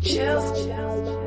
Chills. Chill.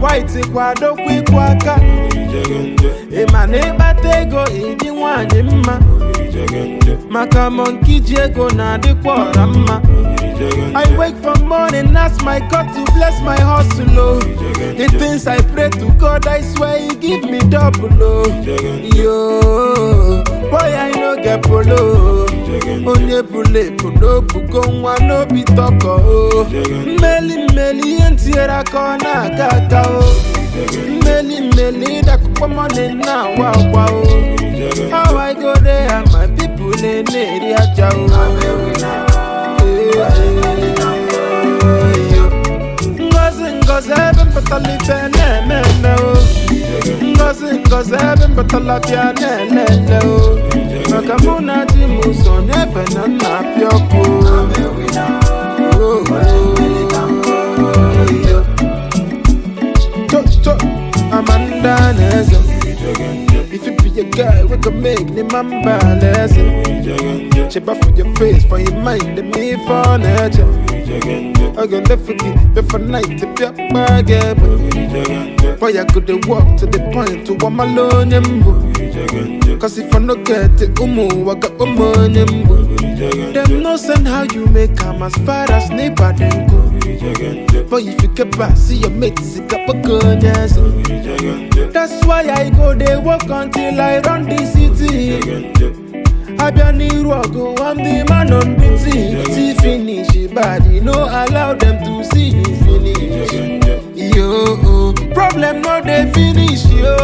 White ịkwụ aka ịma na ịkpata ego ịdị nwanyị mma maka ego na-adịkwa ọra mma I wake from morning, ask my God to bless my hustle. Oh. The things I pray to God, I swear He give me double. Oh. Yo, boy, I no get polo. Onye bule no bugo nwa no be toko. Oh. Mmeli mmeli ihe ntinyere aka ọ na-aga aga. Oh. Mmeli mmeli dakụkọ money na awa akwa. Oh. How I go there and my people na-eri aja. Oh. Ngozi ngozi ebe mpụtara ife o bịa na-elele o Nakamuna timu son even on napioko Amanda Nezo can make the man balance Cheba for your face, for your mind, and me for nature I can definitely be for night to be a bag Boy, I could walk to the point to one alone Cause if I no get it, umu, I got umu Them no send how you make come as far as neighbor then go. But if you get back, see your mates, it up a yes. That's why I go they walk until I run the city. Abịa n'iru ọgụ I'm the man on duty see finish body no allow them to see you finish. Yo problem no dey finish yo.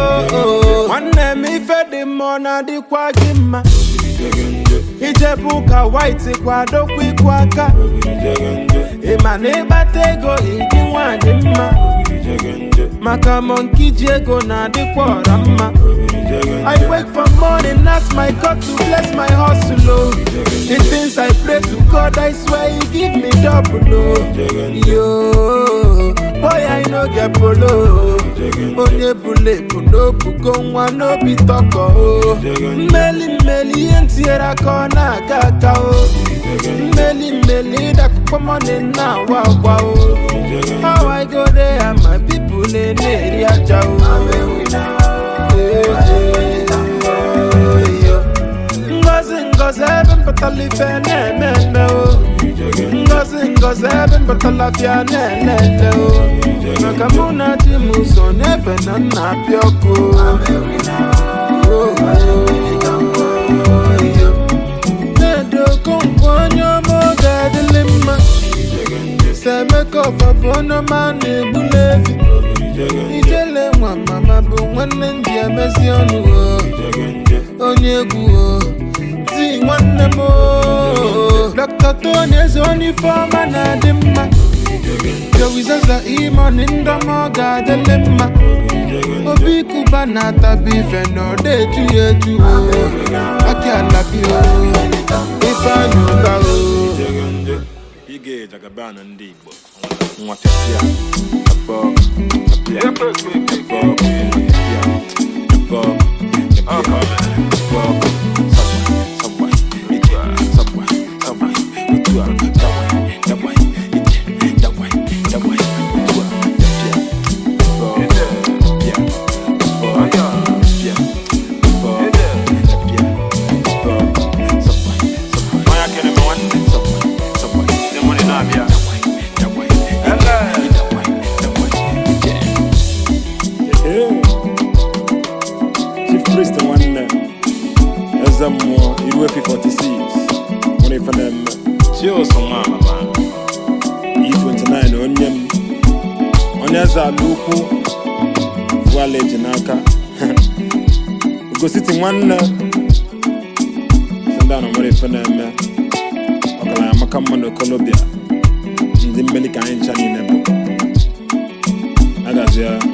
One m ife dị mma ọ na-adịkwa gị mma ijebu ụka white kwadokwa ịkwụ aka ịma na ịkpata ego ịdị nwanyị mma maka monki ji ego na-adịkwa ọra mma I wake from morning, ask my God to bless my hustle. Oh. The things I pray to God, I swear He give me double. Oh. Yo, boy, I no get polo. Oh. Onye bule no bugo nwa no be toko. Oh. Mmeli mmeli ihe ntinyere aka ọ na-aga aga. Oh. Mmeli mmeli dakụkọ money na awa agwa. Oh. How I go there and my people na-eri aja. Oh. Ngozi ngozi ebe mpụtara ife na-eme 7 batala fia nelele o na kama unadi muso neve na napia oko semekọfa bụ ọnụma na-egbula efi ijele nwa mama bụ nwanne m ji emezi ọnụ oh. onye egwu o oh. Dr. Tony eze onye ifeọma na-adị mma Jowizaza imoni ndọma ọ ga-adịlị mma obi kuba na ndị abọ otu a dawa dawa ije dawa dawa otu a pịa abọ pịa abọ pịa abọ pịa abọ sabwa sabwa Onye akịrị m. nwanne sabwa sabwa ndị mụrụ na-abịa dawa dawa ije dawa dawa ije Chief Priest nwanne eze mmụọ iru efi 46 nwere ife Chioso nwa mama E29 onye m onye eze ala ukwu vuala eji n'aka. Ugositi nwanne ndị a na nwere ife na-eme ọgaranya maka mma na Colombia ndị mmeli ka anyị ncha niile bụ. Agazie